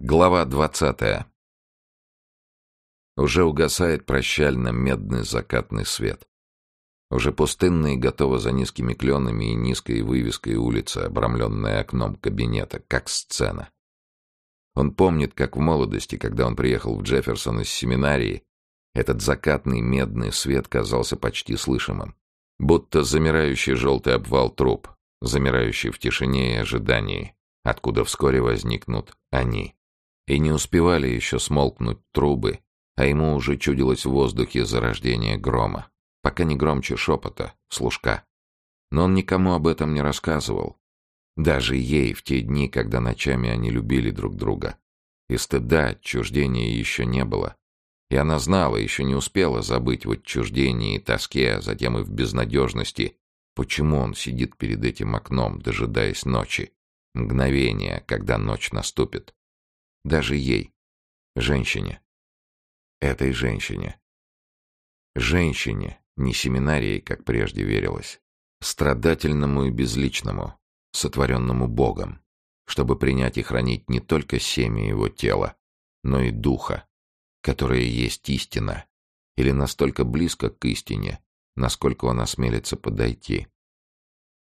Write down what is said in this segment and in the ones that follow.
Глава двадцатая. Уже угасает прощально медный закатный свет. Уже пустынно и готова за низкими кленами и низкой вывеской улица, обрамленная окном кабинета, как сцена. Он помнит, как в молодости, когда он приехал в Джефферсон из семинарии, этот закатный медный свет казался почти слышимым. Будто замирающий желтый обвал труб, замирающий в тишине и ожидании, откуда вскоре возникнут они. И не успевали еще смолкнуть трубы, а ему уже чудилось в воздухе зарождение грома. Пока не громче шепота, служка. Но он никому об этом не рассказывал. Даже ей в те дни, когда ночами они любили друг друга. И стыда, отчуждения еще не было. И она знала, еще не успела забыть в отчуждении и тоске, а затем и в безнадежности, почему он сидит перед этим окном, дожидаясь ночи, мгновения, когда ночь наступит. Даже ей. Женщине. Этой женщине. Женщине, не семинарии, как прежде верилось. Страдательному и безличному, сотворенному Богом, чтобы принять и хранить не только семя его тела, но и духа, которое есть истина, или настолько близко к истине, насколько он осмелится подойти.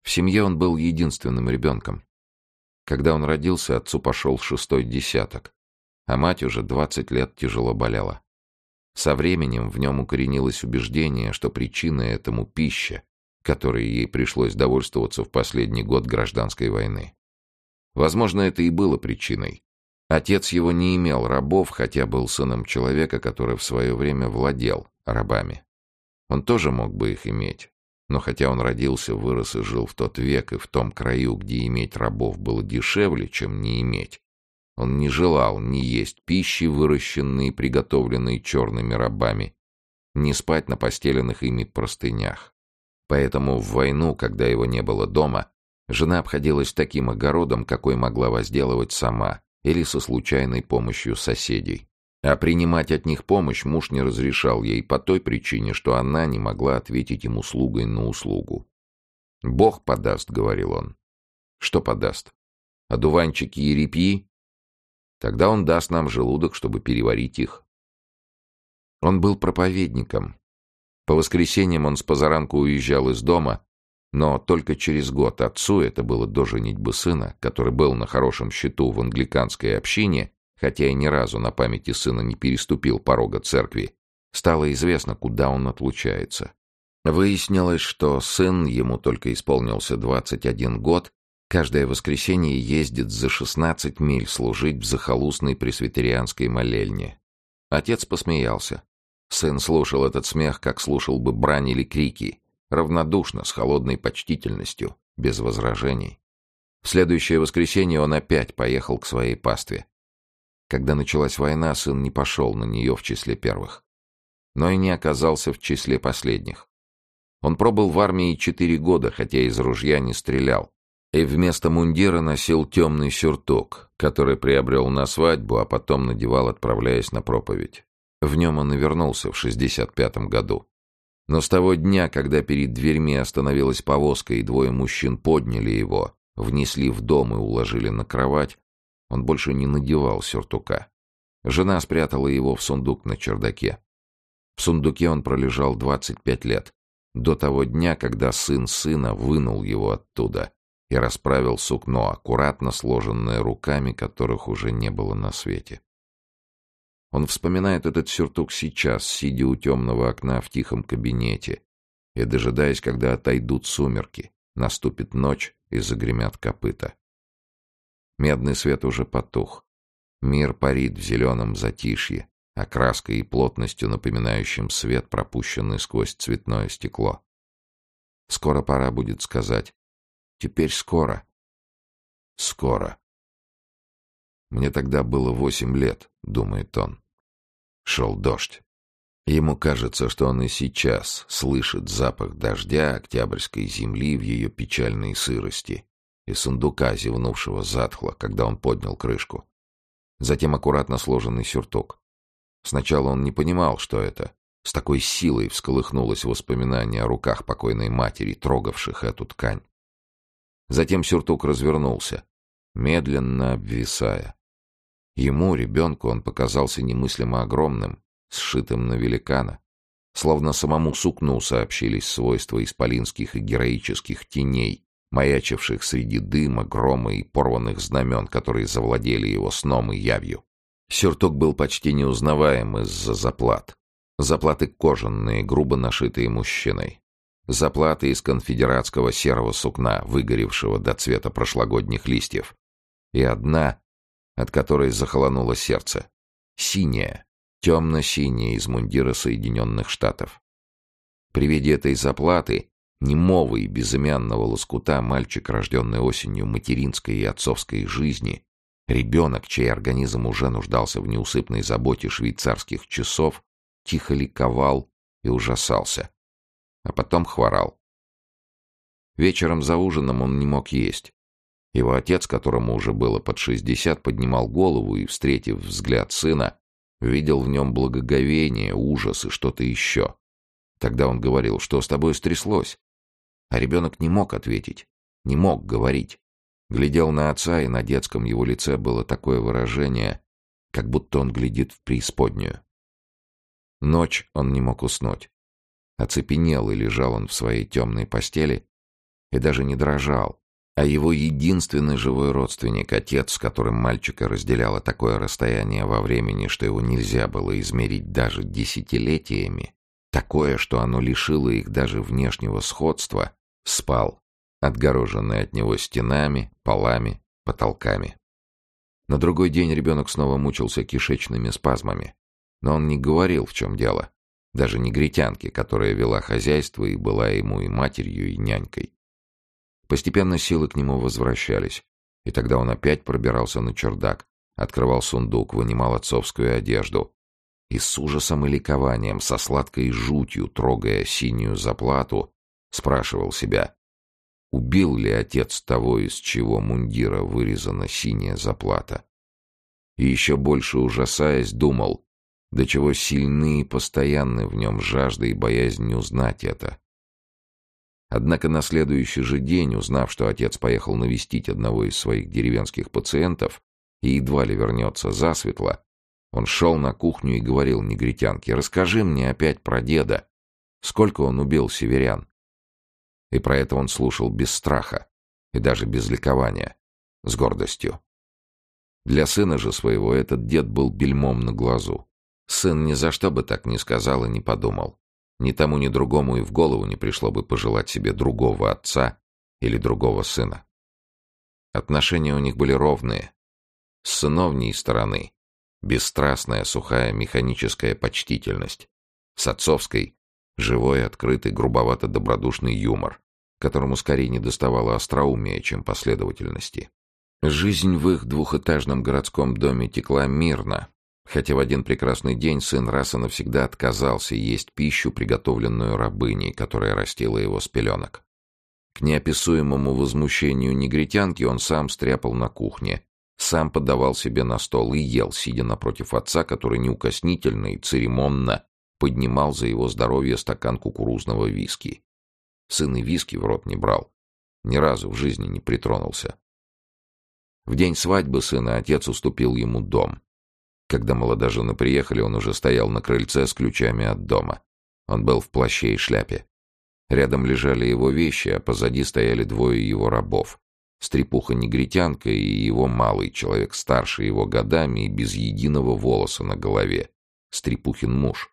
В семье он был единственным ребенком. Когда он родился, отцу пошел шестой десяток, а мать уже двадцать лет тяжело болела. Со временем в нем укоренилось убеждение, что причиной этому пища, которой ей пришлось довольствоваться в последний год гражданской войны. Возможно, это и было причиной. Отец его не имел рабов, хотя был сыном человека, который в свое время владел рабами. Он тоже мог бы их иметь, но хотя он родился, вырос и жил в тот век и в том краю, где иметь рабов было дешевле, чем не иметь, он не желал ни есть пищи, выращенной и приготовленной черными рабами, ни спать на постеленных ими простынях. Поэтому в войну, когда его не было дома, жена обходилась таким огородом, какой могла возделывать сама или со случайной помощью соседей. А принимать от них помощь муж не разрешал ей по той причине, что она не могла ответить ему услугой на услугу. «Бог подаст», — говорил он. «Что подаст? Одуванчики и репьи? Тогда он даст нам желудок, чтобы переварить их». Он был проповедником. По воскресеньям он с позаранку уезжал из дома, но только через год отцу, это было до женитьбы сына, который был на хорошем счету в англиканской общине, хотя и ни разу на памяти сына не переступил порога церкви, стало известно, куда он отлучается. Выяснилось, что сын, ему только исполнился 21 год, каждое воскресенье ездит за 16 миль служить в захолустной пресвитерианской молельне. Отец посмеялся. Сын слушал этот смех, как слушал бы брань или крики, равнодушно, с холодной почтительностью, без возражений. В следующее воскресенье он опять поехал к своей пастве. Когда началась война, сын не пошел на нее в числе первых. Но и не оказался в числе последних. Он пробыл в армии четыре года, хотя из ружья не стрелял. И вместо мундира носил темный сюртук, который приобрел на свадьбу, а потом надевал, отправляясь на проповедь. В нем он и вернулся в 65-м году. Но с того дня, когда перед дверьми остановилась повозка и двое мужчин подняли его, внесли в дом и уложили на кровать, он больше не надевал сюртука. Жена спрятала его в сундук на чердаке. В сундуке он пролежал 25 лет, до того дня, когда сын сына вынул его оттуда и расправил сукно, аккуратно сложенное руками, которых уже не было на свете. Он вспоминает этот сюртук сейчас, сидя у темного окна в тихом кабинете и дожидаясь, когда отойдут сумерки, наступит ночь и загремят копыта. Медный свет уже потух. Мир парит в зеленом затишье, окраской и плотностью напоминающим свет, пропущенный сквозь цветное стекло. Скоро пора будет сказать. Теперь скоро. Скоро. Мне тогда было восемь лет, думает он. Шел дождь. Ему кажется, что он и сейчас слышит запах дождя, октябрьской земли в ее печальной сырости и сундука, зевнувшего затхло, когда он поднял крышку. Затем аккуратно сложенный сюртук. Сначала он не понимал, что это. С такой силой всколыхнулось воспоминание о руках покойной матери, трогавших эту ткань. Затем сюртук развернулся, медленно обвисая. Ему, ребенку, он показался немыслимо огромным, сшитым на великана. Словно самому сукну сообщились свойства исполинских и героических теней, маячивших среди дыма, грома и порванных знамен, которые завладели его сном и явью. Сюртук был почти неузнаваем из-за заплат. Заплаты кожаные, грубо нашитые мужчиной. Заплаты из конфедератского серого сукна, выгоревшего до цвета прошлогодних листьев. И одна, от которой захолонуло сердце. Синяя, темно-синяя из мундира Соединенных Штатов. При виде этой заплаты, немого и безымянного лоскута, мальчик, рожденный осенью материнской и отцовской жизни, ребенок, чей организм уже нуждался в неусыпной заботе швейцарских часов, тихо ликовал и ужасался. А потом хворал. Вечером за ужином он не мог есть. Его отец, которому уже было под шестьдесят, поднимал голову и, встретив взгляд сына, Видел в нем благоговение, ужас и что-то еще. Тогда он говорил, что с тобой стряслось. А ребенок не мог ответить, не мог говорить. Глядел на отца, и на детском его лице было такое выражение, как будто он глядит в преисподнюю. Ночь он не мог уснуть. Оцепенел и лежал он в своей темной постели и даже не дрожал, а его единственный живой родственник, отец, с которым мальчика разделяло такое расстояние во времени, что его нельзя было измерить даже десятилетиями, такое, что оно лишило их даже внешнего сходства, спал, отгороженный от него стенами, полами, потолками. На другой день ребенок снова мучился кишечными спазмами. Но он не говорил, в чем дело. Даже негритянке, которая вела хозяйство и была ему и матерью, и нянькой. Постепенно силы к нему возвращались, и тогда он опять пробирался на чердак, открывал сундук, вынимал отцовскую одежду и с ужасом и ликованием, со сладкой жутью, трогая синюю заплату, спрашивал себя, убил ли отец того, из чего мундира вырезана синяя заплата. И еще больше ужасаясь, думал, до чего сильны и постоянны в нем жажда и боязнь узнать это. Однако на следующий же день, узнав, что отец поехал навестить одного из своих деревенских пациентов и едва ли вернется засветло, он шел на кухню и говорил негритянке, «Расскажи мне опять про деда. Сколько он убил северян?» И про это он слушал без страха и даже без ликования, с гордостью. Для сына же своего этот дед был бельмом на глазу. Сын ни за что бы так не сказал и не подумал. Ни тому, ни другому и в голову не пришло бы пожелать себе другого отца или другого сына. Отношения у них были ровные. С сыновней стороны — бесстрастная, сухая, механическая почтительность. С отцовской — живой, открытый, грубовато-добродушный юмор, которому скорее не доставало остроумия, чем последовательности. Жизнь в их двухэтажном городском доме текла мирно, Хотя в один прекрасный день сын раз и навсегда отказался есть пищу, приготовленную рабыней, которая растила его с пеленок. К неописуемому возмущению негритянки он сам стряпал на кухне, сам подавал себе на стол и ел, сидя напротив отца, который неукоснительно и церемонно поднимал за его здоровье стакан кукурузного виски. Сын и виски в рот не брал, ни разу в жизни не притронулся. В день свадьбы сына отец уступил ему дом. Когда молодожены приехали, он уже стоял на крыльце с ключами от дома. Он был в плаще и шляпе. Рядом лежали его вещи, а позади стояли двое его рабов. Стрепуха-негритянка и его малый человек, старше его годами и без единого волоса на голове. Стрепухин муж.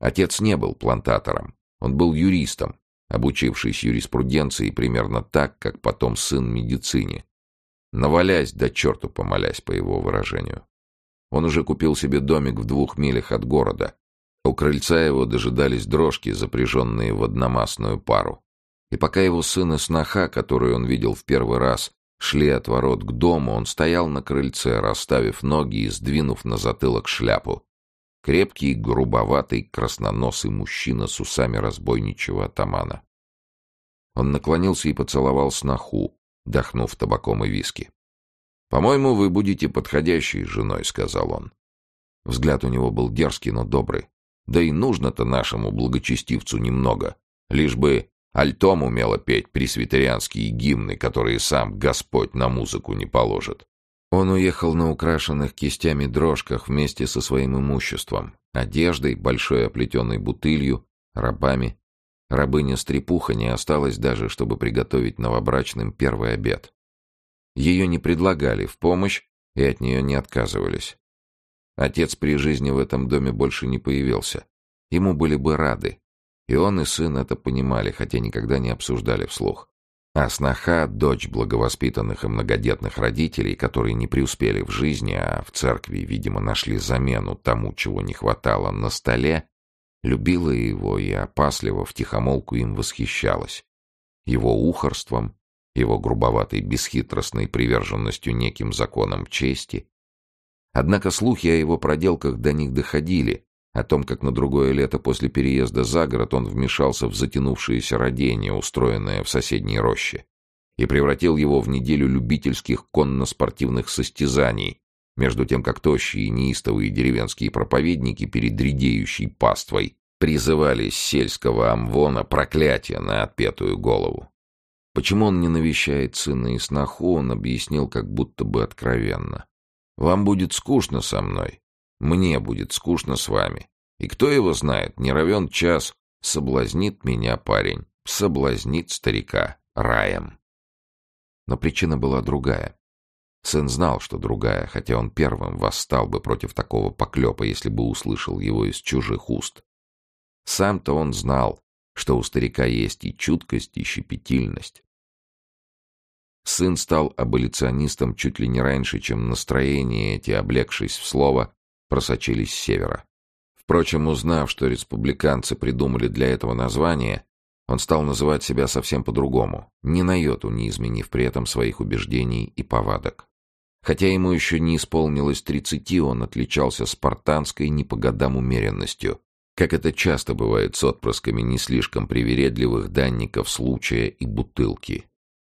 Отец не был плантатором. Он был юристом, обучившись юриспруденции примерно так, как потом сын медицине. Навалясь да черту помолясь, по его выражению. Он уже купил себе домик в двух милях от города. У крыльца его дожидались дрожки, запряженные в одномастную пару. И пока его сын и сноха, которую он видел в первый раз, шли от ворот к дому, он стоял на крыльце, расставив ноги и сдвинув на затылок шляпу. Крепкий, грубоватый, красноносый мужчина с усами разбойничего атамана. Он наклонился и поцеловал сноху, дохнув табаком и виски. «По-моему, вы будете подходящей женой», — сказал он. Взгляд у него был дерзкий, но добрый. Да и нужно-то нашему благочестивцу немного. Лишь бы альтом умело петь пресвитерианские гимны, которые сам Господь на музыку не положит. Он уехал на украшенных кистями дрожках вместе со своим имуществом, одеждой, большой оплетенной бутылью, рабами. Рабыня-стрепуха не осталась даже, чтобы приготовить новобрачным первый обед. Ее не предлагали в помощь и от нее не отказывались. Отец при жизни в этом доме больше не появился. Ему были бы рады. И он, и сын это понимали, хотя никогда не обсуждали вслух. А сноха, дочь благовоспитанных и многодетных родителей, которые не преуспели в жизни, а в церкви, видимо, нашли замену тому, чего не хватало на столе, любила его и опасливо втихомолку им восхищалась. Его ухорством, его грубоватой бесхитростной приверженностью неким законам чести. Однако слухи о его проделках до них доходили, о том, как на другое лето после переезда за город он вмешался в затянувшееся родение, устроенное в соседней роще, и превратил его в неделю любительских конно-спортивных состязаний, между тем как тощие и неистовые деревенские проповедники перед редеющей паствой призывали с сельского амвона проклятие на отпетую голову. Почему он не навещает сына и сноху, он объяснил как будто бы откровенно. «Вам будет скучно со мной, мне будет скучно с вами. И кто его знает, не равен час, соблазнит меня парень, соблазнит старика раем. Но причина была другая. Сын знал, что другая, хотя он первым восстал бы против такого поклепа, если бы услышал его из чужих уст. Сам-то он знал, что у старика есть и чуткость, и щепетильность. Сын стал аболиционистом чуть ли не раньше, чем настроение эти, облегшись в слово, просочились с севера. Впрочем, узнав, что республиканцы придумали для этого название, он стал называть себя совсем по-другому, ни на йоту не изменив при этом своих убеждений и повадок. Хотя ему еще не исполнилось тридцати, он отличался спартанской не по годам умеренностью, как это часто бывает с отпрысками не слишком привередливых данников случая и бутылки.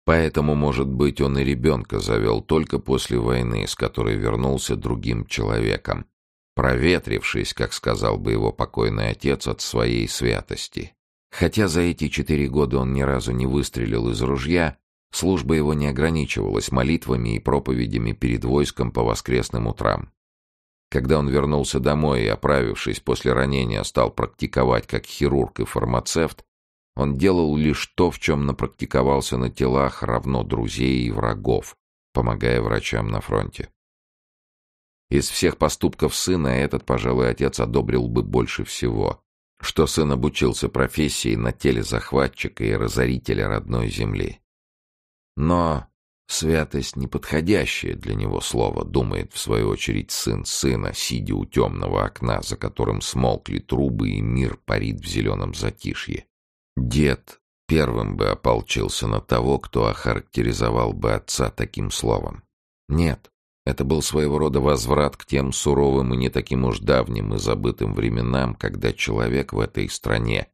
Поэтому, может быть, он и ребенка завел только после войны, с которой вернулся другим человеком, проветрившись, как сказал бы его покойный отец, от своей святости. Хотя за эти четыре года он ни разу не выстрелил из ружья, служба его не ограничивалась молитвами и проповедями перед войском по воскресным утрам. Когда он вернулся домой и, оправившись после ранения, стал практиковать как хирург и фармацевт, он делал лишь то, в чем напрактиковался на телах равно друзей и врагов, помогая врачам на фронте. Из всех поступков сына этот, пожалуй, отец одобрил бы больше всего. Что сын обучился профессии на теле захватчика и разорителя родной земли. Но святость — неподходящее для него слово, думает в свою очередь сын сына, сидя у темного окна, за которым смолкли трубы и мир парит в зеленом затишье. Дед первым бы ополчился на того, кто охарактеризовал бы отца таким словом. Нет, это был своего рода возврат к тем суровым и не таким уж давним и забытым временам, когда человек в этой стране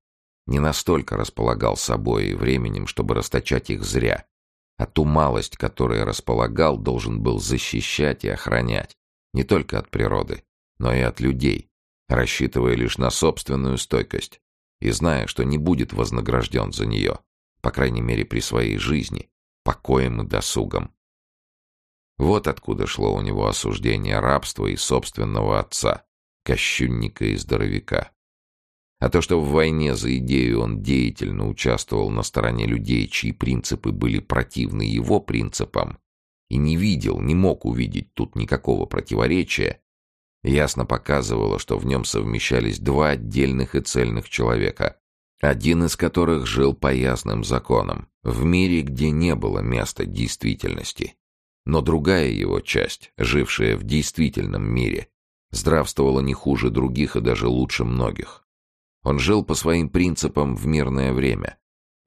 не настолько располагал собой и временем, чтобы расточать их зря, а ту малость, которой располагал, должен был защищать и охранять не только от природы, но и от людей, рассчитывая лишь на собственную стойкость и зная, что не будет вознагражден за нее, по крайней мере при своей жизни, покоем и досугом. Вот откуда шло у него осуждение рабства и собственного отца, кощунника и здоровяка. А то, что в войне за идею он деятельно участвовал на стороне людей, чьи принципы были противны его принципам, и не видел, не мог увидеть тут никакого противоречия, ясно показывало, что в нем совмещались два отдельных и цельных человека, один из которых жил по ясным законам, в мире, где не было места действительности. Но другая его часть, жившая в действительном мире, здравствовала не хуже других и даже лучше многих. Он жил по своим принципам в мирное время,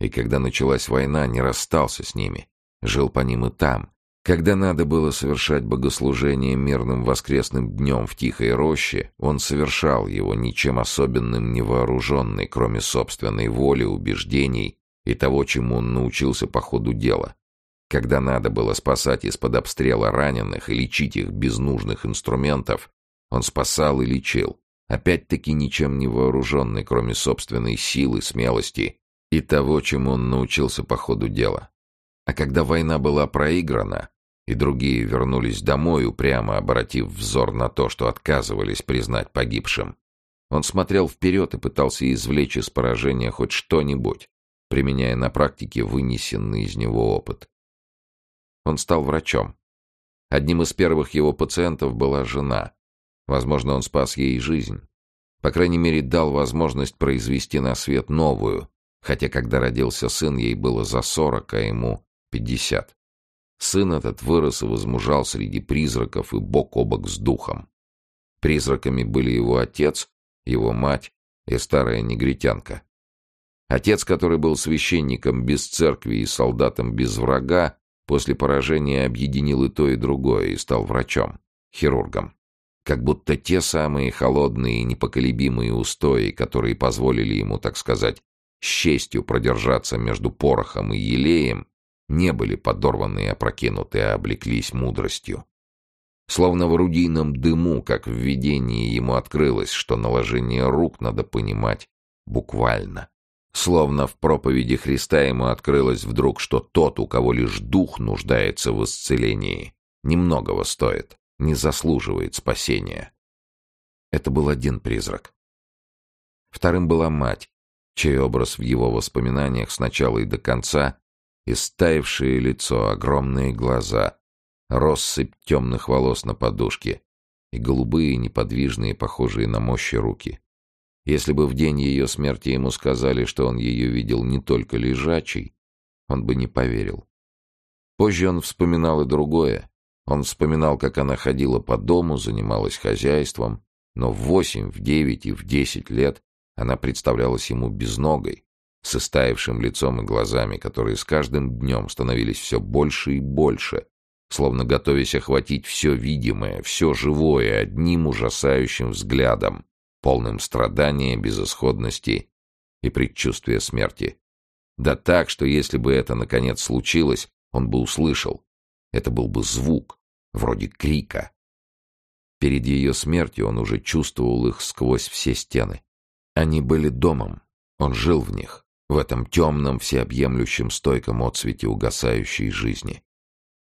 и когда началась война, не расстался с ними, жил по ним и там, когда надо было совершать богослужение мирным воскресным днем в тихой роще, он совершал его ничем особенным не вооруженный, кроме собственной воли, убеждений и того, чему он научился по ходу дела. Когда надо было спасать из-под обстрела раненых и лечить их без нужных инструментов, он спасал и лечил, опять-таки ничем не вооруженный, кроме собственной силы, смелости и того, чему он научился по ходу дела. А когда война была проиграна, и другие вернулись домой, упрямо обратив взор на то, что отказывались признать погибшим. Он смотрел вперед и пытался извлечь из поражения хоть что-нибудь, применяя на практике вынесенный из него опыт. Он стал врачом. Одним из первых его пациентов была жена. Возможно, он спас ей жизнь. По крайней мере, дал возможность произвести на свет новую, хотя когда родился сын, ей было за сорок, а ему пятьдесят. Сын этот вырос и возмужал среди призраков и бок о бок с духом. Призраками были его отец, его мать и старая негритянка. Отец, который был священником без церкви и солдатом без врага, после поражения объединил и то, и другое и стал врачом, хирургом. Как будто те самые холодные и непоколебимые устои, которые позволили ему, так сказать, с честью продержаться между порохом и елеем, не были подорваны и опрокинуты, а облеклись мудростью. Словно в орудийном дыму, как в видении ему открылось, что наложение рук надо понимать буквально. Словно в проповеди Христа ему открылось вдруг, что тот, у кого лишь дух нуждается в исцелении, немногого стоит, не заслуживает спасения. Это был один призрак. Вторым была мать, чей образ в его воспоминаниях сначала и до конца Истаившее лицо, огромные глаза, россыпь темных волос на подушке и голубые, неподвижные, похожие на мощи руки. Если бы в день ее смерти ему сказали, что он ее видел не только лежачей, он бы не поверил. Позже он вспоминал и другое. Он вспоминал, как она ходила по дому, занималась хозяйством, но в восемь, в девять и в десять лет она представлялась ему безногой, с истаившим лицом и глазами, которые с каждым днем становились все больше и больше, словно готовясь охватить все видимое, все живое одним ужасающим взглядом, полным страдания, безысходности и предчувствия смерти. Да так, что если бы это наконец случилось, он бы услышал. Это был бы звук, вроде крика. Перед ее смертью он уже чувствовал их сквозь все стены. Они были домом, он жил в них в этом темном, всеобъемлющем стойком отсвете угасающей жизни.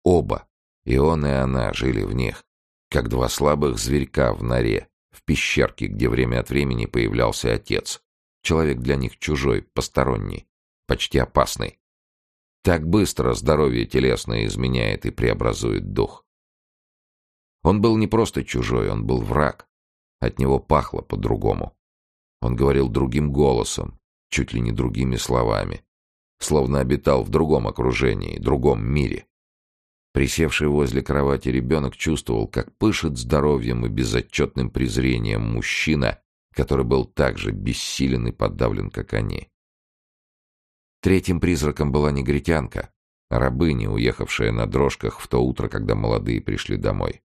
Оба, и он, и она, жили в них, как два слабых зверька в норе, в пещерке, где время от времени появлялся отец. Человек для них чужой, посторонний, почти опасный. Так быстро здоровье телесное изменяет и преобразует дух. Он был не просто чужой, он был враг. От него пахло по-другому. Он говорил другим голосом, чуть ли не другими словами, словно обитал в другом окружении, другом мире. Присевший возле кровати ребенок чувствовал, как пышет здоровьем и безотчетным презрением мужчина, который был так же бессилен и подавлен, как они. Третьим призраком была негритянка, рабыня, уехавшая на дрожках в то утро, когда молодые пришли домой.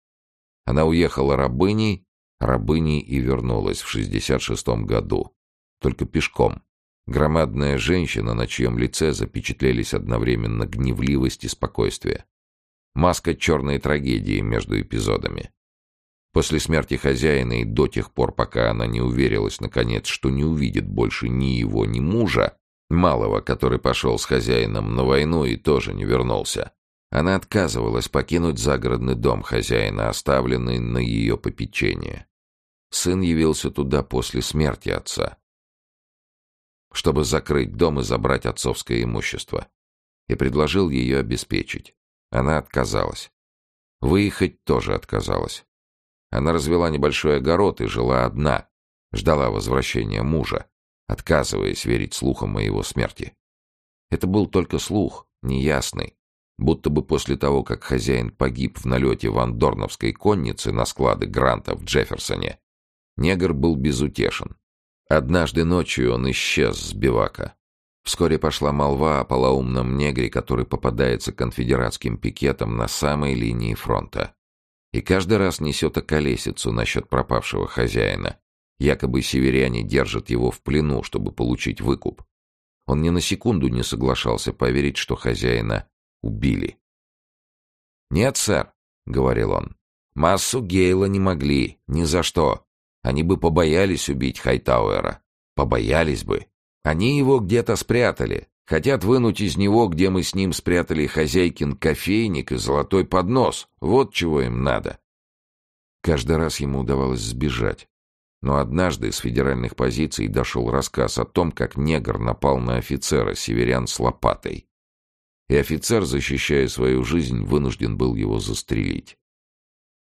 Она уехала рабыней, рабыней и вернулась в 66-м году, только пешком, Громадная женщина, на чьем лице запечатлелись одновременно гневливость и спокойствие. Маска черной трагедии между эпизодами. После смерти хозяина и до тех пор, пока она не уверилась, наконец, что не увидит больше ни его, ни мужа, малого, который пошел с хозяином на войну и тоже не вернулся, она отказывалась покинуть загородный дом хозяина, оставленный на ее попечение. Сын явился туда после смерти отца чтобы закрыть дом и забрать отцовское имущество. И предложил ее обеспечить. Она отказалась. Выехать тоже отказалась. Она развела небольшой огород и жила одна, ждала возвращения мужа, отказываясь верить слухам о его смерти. Это был только слух, неясный, будто бы после того, как хозяин погиб в налете вандорновской конницы на склады Гранта в Джефферсоне, негр был безутешен. Однажды ночью он исчез с бивака. Вскоре пошла молва о полоумном негре, который попадается конфедератским пикетам на самой линии фронта. И каждый раз несет околесицу насчет пропавшего хозяина. Якобы северяне держат его в плену, чтобы получить выкуп. Он ни на секунду не соглашался поверить, что хозяина убили. «Нет, сэр», — говорил он, — «массу Гейла не могли, ни за что. Они бы побоялись убить Хайтауэра. Побоялись бы. Они его где-то спрятали. Хотят вынуть из него, где мы с ним спрятали хозяйкин кофейник и золотой поднос. Вот чего им надо. Каждый раз ему удавалось сбежать. Но однажды с федеральных позиций дошел рассказ о том, как негр напал на офицера, северян с лопатой. И офицер, защищая свою жизнь, вынужден был его застрелить.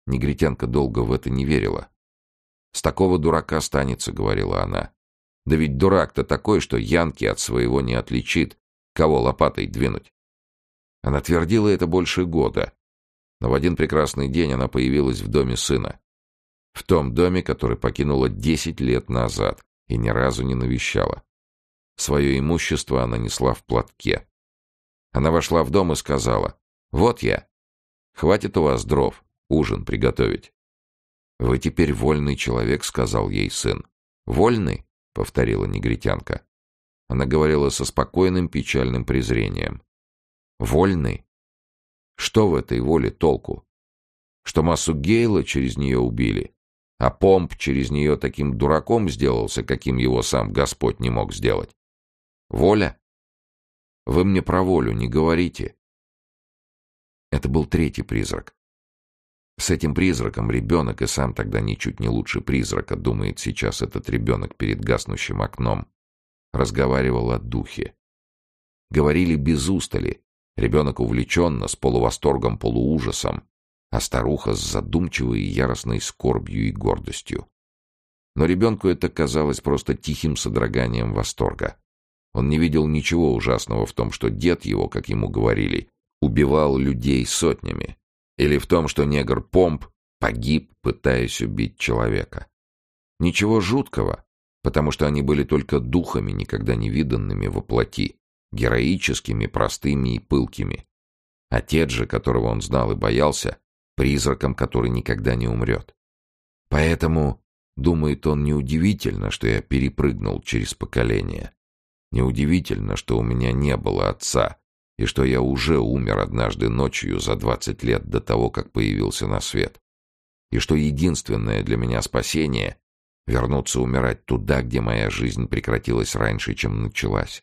Негритянка долго в это не верила. «С такого дурака станется», — говорила она. «Да ведь дурак-то такой, что Янки от своего не отличит, кого лопатой двинуть». Она твердила это больше года. Но в один прекрасный день она появилась в доме сына. В том доме, который покинула десять лет назад и ни разу не навещала. Свое имущество она несла в платке. Она вошла в дом и сказала, «Вот я. Хватит у вас дров, ужин приготовить». «Вы теперь вольный человек», — сказал ей сын. «Вольный?» — повторила негритянка. Она говорила со спокойным печальным презрением. «Вольный? Что в этой воле толку? Что массу Гейла через нее убили, а Помп через нее таким дураком сделался, каким его сам Господь не мог сделать? Воля? Вы мне про волю не говорите». Это был третий призрак. С этим призраком ребенок и сам тогда ничуть не лучше призрака, думает сейчас этот ребенок перед гаснущим окном. Разговаривал о духе. Говорили без устали. Ребенок увлеченно, с полувосторгом, полуужасом, а старуха с задумчивой и яростной скорбью и гордостью. Но ребенку это казалось просто тихим содроганием восторга. Он не видел ничего ужасного в том, что дед его, как ему говорили, убивал людей сотнями, или в том, что негр Помп погиб, пытаясь убить человека. Ничего жуткого, потому что они были только духами, никогда не виданными во плоти, героическими, простыми и пылкими. Отец же, которого он знал и боялся, призраком, который никогда не умрет. Поэтому, думает он, неудивительно, что я перепрыгнул через поколение. Неудивительно, что у меня не было отца, и что я уже умер однажды ночью за двадцать лет до того, как появился на свет. И что единственное для меня спасение — вернуться умирать туда, где моя жизнь прекратилась раньше, чем началась.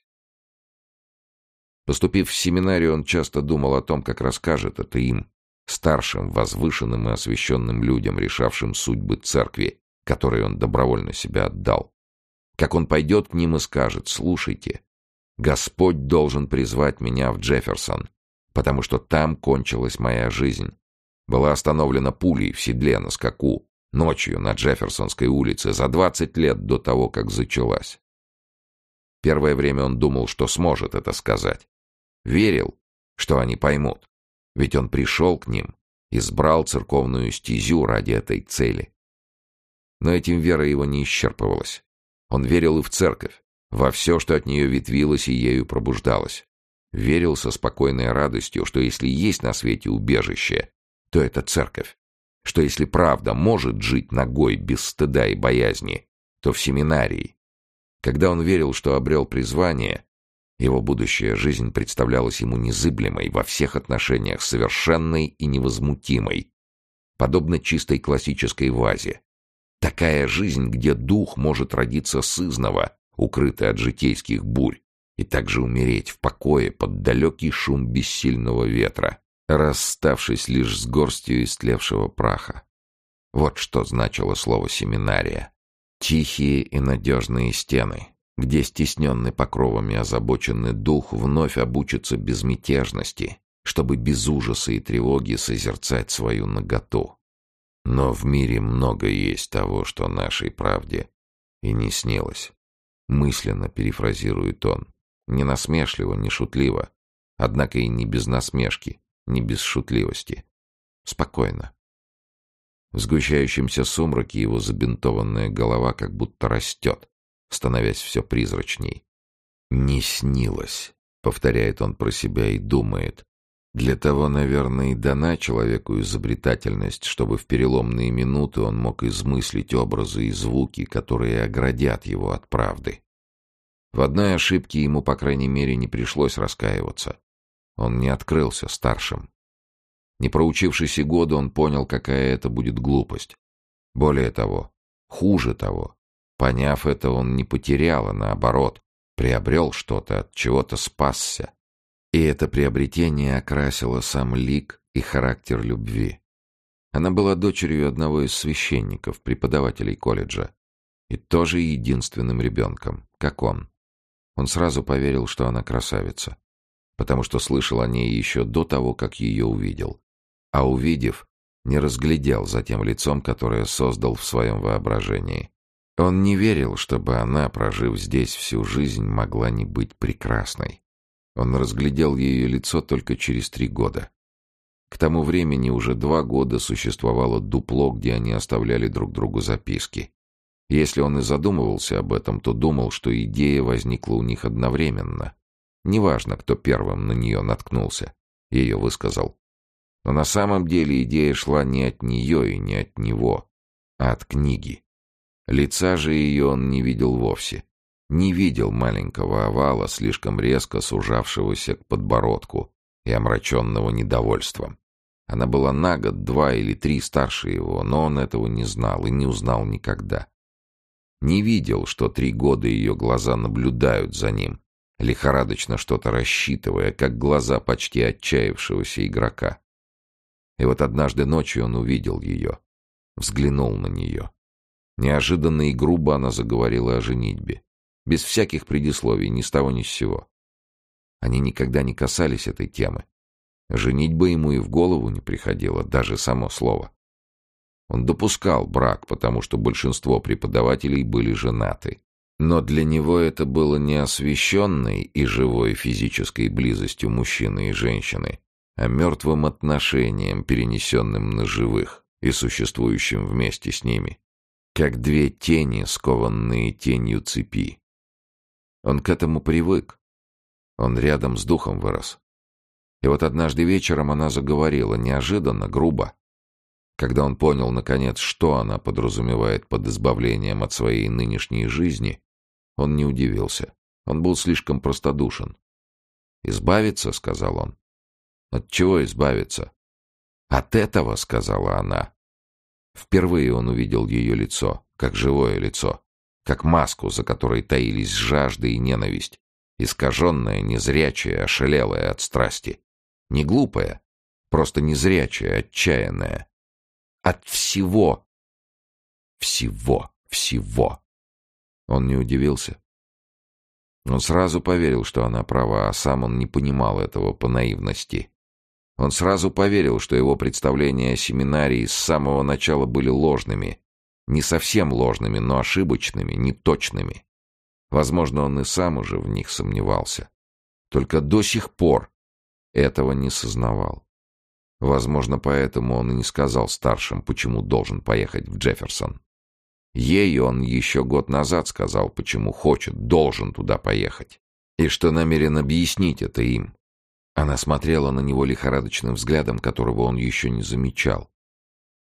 Поступив в семинарию, он часто думал о том, как расскажет это им, старшим, возвышенным и освященным людям, решавшим судьбы церкви, которой он добровольно себя отдал. Как он пойдет к ним и скажет «Слушайте, Господь должен призвать меня в Джефферсон, потому что там кончилась моя жизнь. Была остановлена пулей в седле на скаку, ночью на Джефферсонской улице за 20 лет до того, как зачалась. Первое время он думал, что сможет это сказать. Верил, что они поймут. Ведь он пришел к ним, избрал церковную стезю ради этой цели. Но этим вера его не исчерпывалась. Он верил и в церковь во все, что от нее ветвилось и ею пробуждалось. Верил со спокойной радостью, что если есть на свете убежище, то это церковь. Что если правда может жить ногой без стыда и боязни, то в семинарии. Когда он верил, что обрел призвание, его будущая жизнь представлялась ему незыблемой, во всех отношениях совершенной и невозмутимой, подобно чистой классической вазе. Такая жизнь, где дух может родиться сызново, укрытый от житейских бурь, и также умереть в покое под далекий шум бессильного ветра, расставшись лишь с горстью истлевшего праха. Вот что значило слово «семинария». Тихие и надежные стены, где стесненный покровами озабоченный дух вновь обучится безмятежности, чтобы без ужаса и тревоги созерцать свою наготу. Но в мире много есть того, что нашей правде и не снилось. Мысленно перефразирует он. Не насмешливо, не шутливо. Однако и не без насмешки, не без шутливости. Спокойно. В сгущающемся сумраке его забинтованная голова как будто растет, становясь все призрачней. «Не снилось», — повторяет он про себя и думает. Для того, наверное, и дана человеку изобретательность, чтобы в переломные минуты он мог измыслить образы и звуки, которые оградят его от правды. В одной ошибке ему, по крайней мере, не пришлось раскаиваться. Он не открылся старшим. Не проучившись и года, он понял, какая это будет глупость. Более того, хуже того, поняв это, он не потерял, а наоборот, приобрел что-то, от чего-то спасся. И это приобретение окрасило сам лик и характер любви. Она была дочерью одного из священников, преподавателей колледжа, и тоже единственным ребенком, как он. Он сразу поверил, что она красавица, потому что слышал о ней еще до того, как ее увидел. А увидев, не разглядел за тем лицом, которое создал в своем воображении. Он не верил, чтобы она, прожив здесь всю жизнь, могла не быть прекрасной. Он разглядел ее лицо только через три года. К тому времени уже два года существовало дупло, где они оставляли друг другу записки. Если он и задумывался об этом, то думал, что идея возникла у них одновременно. Неважно, кто первым на нее наткнулся. Ее высказал. Но на самом деле идея шла не от нее и не от него, а от книги. Лица же ее он не видел вовсе. Не видел маленького овала, слишком резко сужавшегося к подбородку и омраченного недовольством. Она была на год, два или три старше его, но он этого не знал и не узнал никогда. Не видел, что три года ее глаза наблюдают за ним, лихорадочно что-то рассчитывая, как глаза почти отчаявшегося игрока. И вот однажды ночью он увидел ее, взглянул на нее. Неожиданно и грубо она заговорила о женитьбе. Без всяких предисловий, ни с того ни с сего. Они никогда не касались этой темы. Женитьба ему и в голову не приходило, даже само слово. Он допускал брак, потому что большинство преподавателей были женаты. Но для него это было не освещенной и живой физической близостью мужчины и женщины, а мертвым отношением, перенесенным на живых и существующим вместе с ними как две тени, скованные тенью цепи. Он к этому привык. Он рядом с духом вырос. И вот однажды вечером она заговорила, неожиданно, грубо. Когда он понял, наконец, что она подразумевает под избавлением от своей нынешней жизни, он не удивился. Он был слишком простодушен. «Избавиться?» — сказал он. «От чего избавиться?» «От этого», — сказала она. Впервые он увидел ее лицо, как живое лицо, как маску, за которой таились жажда и ненависть, искаженная, незрячая, ошалелая от страсти. Не глупая, просто незрячая, отчаянная. От всего. Всего, всего. Он не удивился. Он сразу поверил, что она права, а сам он не понимал этого по наивности. Он сразу поверил, что его представления о семинарии с самого начала были ложными. Не совсем ложными, но ошибочными, неточными. Возможно, он и сам уже в них сомневался. Только до сих пор этого не сознавал. Возможно, поэтому он и не сказал старшим, почему должен поехать в Джефферсон. Ей он еще год назад сказал, почему хочет, должен туда поехать. И что намерен объяснить это им. Она смотрела на него лихорадочным взглядом, которого он еще не замечал.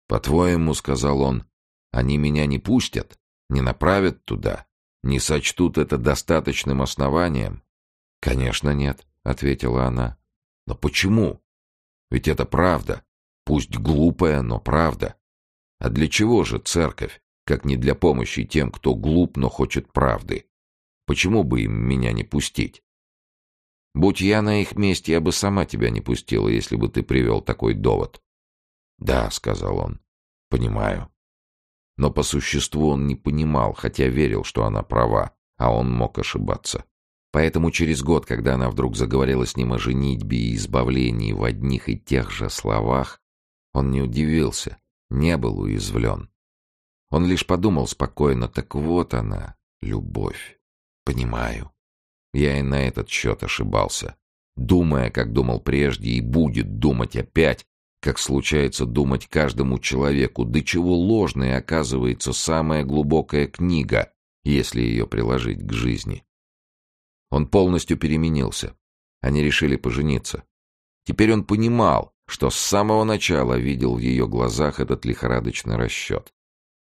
«По-твоему, — сказал он, — они меня не пустят, не направят туда, не сочтут это достаточным основанием?» «Конечно нет», — ответила она. «Но почему? Ведь это правда, пусть глупая, но правда. А для чего же церковь, как не для помощи тем, кто глуп, но хочет правды? Почему бы им меня не пустить?» Будь я на их месте, я бы сама тебя не пустила, если бы ты привел такой довод. — Да, — сказал он, — понимаю. Но по существу он не понимал, хотя верил, что она права, а он мог ошибаться. Поэтому через год, когда она вдруг заговорила с ним о женитьбе и избавлении в одних и тех же словах, он не удивился, не был уязвлен. Он лишь подумал спокойно, так вот она, любовь. Понимаю. Я и на этот счет ошибался. Думая, как думал прежде, и будет думать опять, как случается думать каждому человеку, до чего ложной оказывается самая глубокая книга, если ее приложить к жизни. Он полностью переменился. Они решили пожениться. Теперь он понимал, что с самого начала видел в ее глазах этот лихорадочный расчет.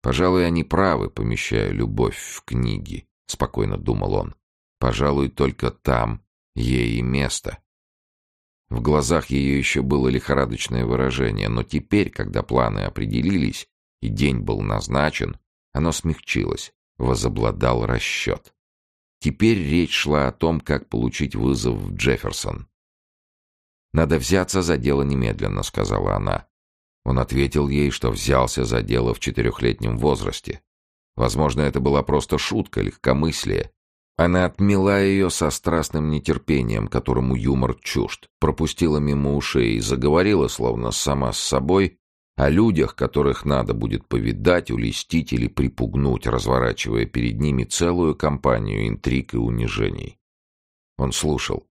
«Пожалуй, они правы, помещая любовь в книги», — спокойно думал он. Пожалуй, только там ей и место. В глазах ее еще было лихорадочное выражение, но теперь, когда планы определились и день был назначен, оно смягчилось, возобладал расчет. Теперь речь шла о том, как получить вызов в Джефферсон. «Надо взяться за дело немедленно», — сказала она. Он ответил ей, что взялся за дело в четырехлетнем возрасте. Возможно, это была просто шутка, легкомыслие. Она отмела ее со страстным нетерпением, которому юмор чужд, пропустила мимо ушей и заговорила, словно сама с собой, о людях, которых надо будет повидать, улестить или припугнуть, разворачивая перед ними целую кампанию интриг и унижений. Он слушал.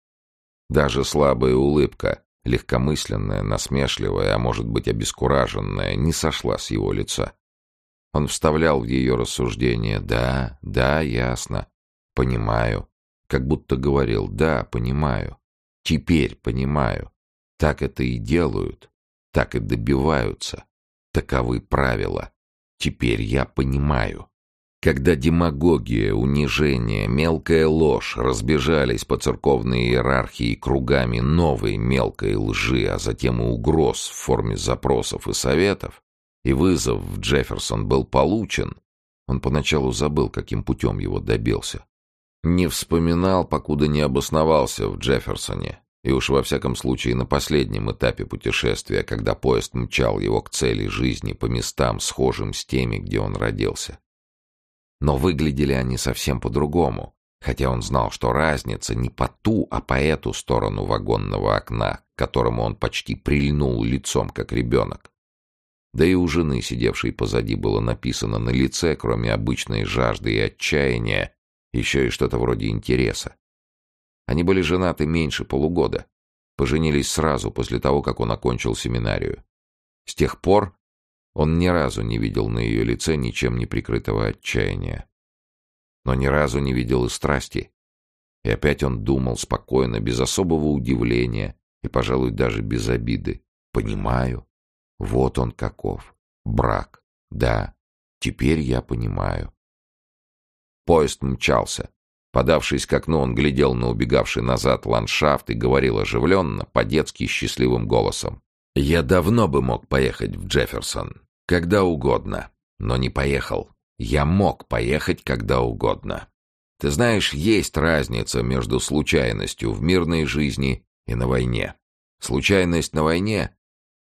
Даже слабая улыбка, легкомысленная, насмешливая, а может быть обескураженная, не сошла с его лица. Он вставлял в ее рассуждение «да, да, ясно, понимаю», как будто говорил «да, понимаю, теперь понимаю, так это и делают, так и добиваются, таковы правила, теперь я понимаю». Когда демагогия, унижение, мелкая ложь разбежались по церковной иерархии кругами новой мелкой лжи, а затем и угроз в форме запросов и советов, и вызов в Джефферсон был получен, он поначалу забыл, каким путем его добился. Не вспоминал, покуда не обосновался в Джефферсоне, и уж во всяком случае на последнем этапе путешествия, когда поезд мчал его к цели жизни по местам, схожим с теми, где он родился. Но выглядели они совсем по-другому, хотя он знал, что разница не по ту, а по эту сторону вагонного окна, к которому он почти прильнул лицом, как ребенок. Да и у жены, сидевшей позади, было написано на лице, кроме обычной жажды и отчаяния, еще и что-то вроде интереса. Они были женаты меньше полугода. Поженились сразу после того, как он окончил семинарию. С тех пор он ни разу не видел на ее лице ничем не прикрытого отчаяния. Но ни разу не видел и страсти. И опять он думал спокойно, без особого удивления и, пожалуй, даже без обиды. «Понимаю. Вот он каков. Брак. Да, теперь я понимаю». Поезд мчался. Подавшись к окну, он глядел на убегавший назад ландшафт и говорил оживленно, по-детски счастливым голосом. Я давно бы мог поехать в Джефферсон. Когда угодно. Но не поехал. Я мог поехать когда угодно. Ты знаешь, есть разница между случайностью в мирной жизни и на войне. Случайность на войне?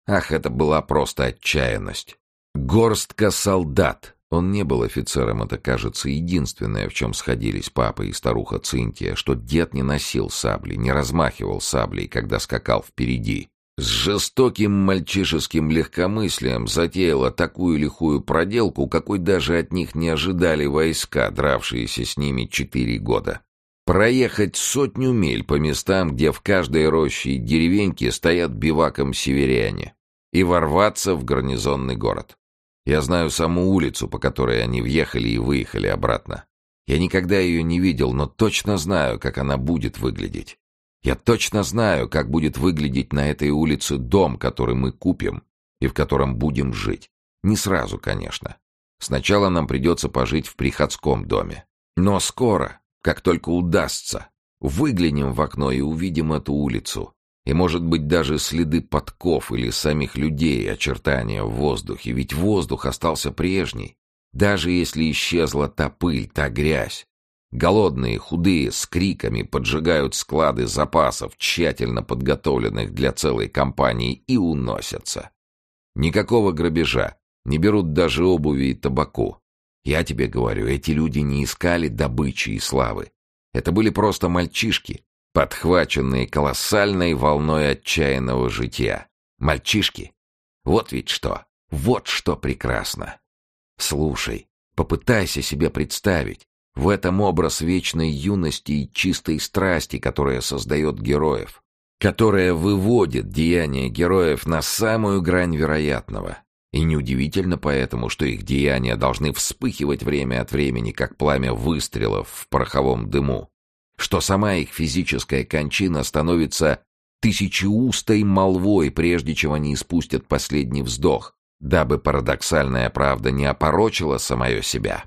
Ах, это была просто отчаянность. Горстка солдат. Он не был офицером, это, кажется, единственное, в чем сходились папа и старуха Цинтия, что дед не носил сабли, не размахивал саблей, когда скакал впереди с жестоким мальчишеским легкомыслием затеяла такую лихую проделку, какой даже от них не ожидали войска, дравшиеся с ними четыре года. Проехать сотню миль по местам, где в каждой роще и деревеньке стоят биваком северяне, и ворваться в гарнизонный город. Я знаю саму улицу, по которой они въехали и выехали обратно. Я никогда ее не видел, но точно знаю, как она будет выглядеть. Я точно знаю, как будет выглядеть на этой улице дом, который мы купим и в котором будем жить. Не сразу, конечно. Сначала нам придется пожить в приходском доме. Но скоро, как только удастся, выглянем в окно и увидим эту улицу. И, может быть, даже следы подков или самих людей, очертания в воздухе. Ведь воздух остался прежний. Даже если исчезла та пыль, та грязь, Голодные, худые, с криками поджигают склады запасов, тщательно подготовленных для целой компании, и уносятся. Никакого грабежа, не берут даже обуви и табаку. Я тебе говорю, эти люди не искали добычи и славы. Это были просто мальчишки, подхваченные колоссальной волной отчаянного жития. Мальчишки. Вот ведь что. Вот что прекрасно. Слушай, попытайся себе представить, в этом образ вечной юности и чистой страсти, которая создает героев, которая выводит деяния героев на самую грань вероятного. И неудивительно поэтому, что их деяния должны вспыхивать время от времени, как пламя выстрелов в пороховом дыму, что сама их физическая кончина становится тысячеустой молвой, прежде чем они испустят последний вздох, дабы парадоксальная правда не опорочила самое себя.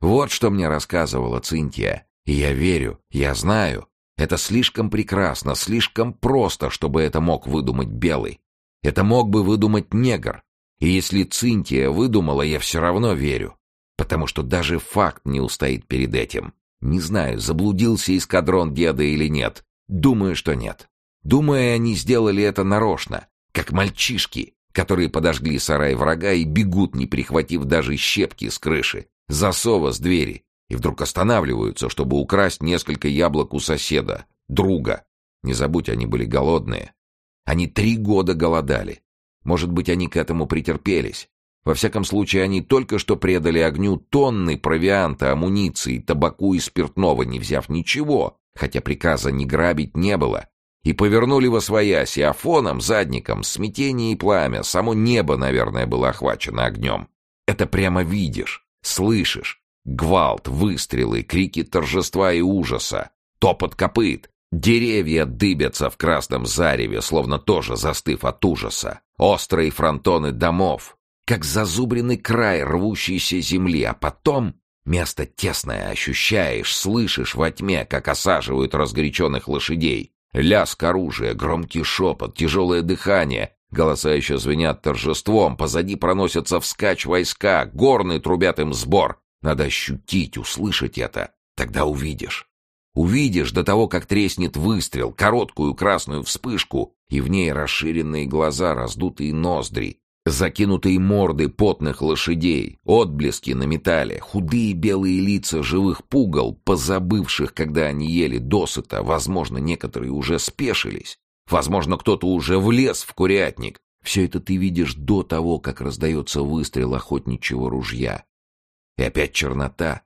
Вот что мне рассказывала Цинтия. И я верю, я знаю. Это слишком прекрасно, слишком просто, чтобы это мог выдумать Белый. Это мог бы выдумать негр. И если Цинтия выдумала, я все равно верю. Потому что даже факт не устоит перед этим. Не знаю, заблудился эскадрон деда или нет. Думаю, что нет. Думаю, они сделали это нарочно, как мальчишки, которые подожгли сарай врага и бегут, не прихватив даже щепки с крыши, засова с двери, и вдруг останавливаются, чтобы украсть несколько яблок у соседа, друга. Не забудь, они были голодные. Они три года голодали. Может быть, они к этому претерпелись. Во всяком случае, они только что предали огню тонны провианта, амуниции, табаку и спиртного, не взяв ничего, хотя приказа не грабить не было, и повернули во своясь, а фоном, задником, смятение и пламя, само небо, наверное, было охвачено огнем. Это прямо видишь, слышишь. Гвалт, выстрелы, крики торжества и ужаса, топот копыт. Деревья дыбятся в красном зареве, словно тоже застыв от ужаса. Острые фронтоны домов, как зазубренный край рвущейся земли, а потом место тесное ощущаешь, слышишь во тьме, как осаживают разгоряченных лошадей. Лязг оружия, громкий шепот, тяжелое дыхание. Голоса еще звенят торжеством, позади проносятся вскачь войска, горны трубят им сбор. Надо ощутить, услышать это. Тогда увидишь. Увидишь до того, как треснет выстрел, короткую красную вспышку, и в ней расширенные глаза, раздутые ноздри, закинутые морды потных лошадей, отблески на металле, худые белые лица живых пугал, позабывших, когда они ели досыта, возможно, некоторые уже спешились, возможно, кто-то уже влез в курятник. Все это ты видишь до того, как раздается выстрел охотничьего ружья. И опять чернота.